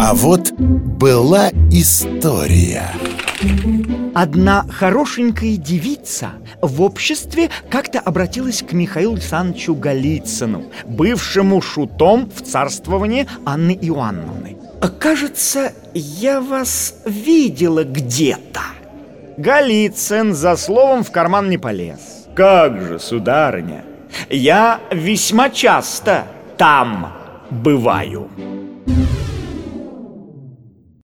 А вот была история Одна хорошенькая девица в обществе как-то обратилась к Михаилу Александровичу Голицыну, бывшему шутом в царствовании Анны Иоанновны. «Кажется, я вас видела где-то». Голицын за словом в карман не полез. «Как же, сударыня, я весьма часто там бываю».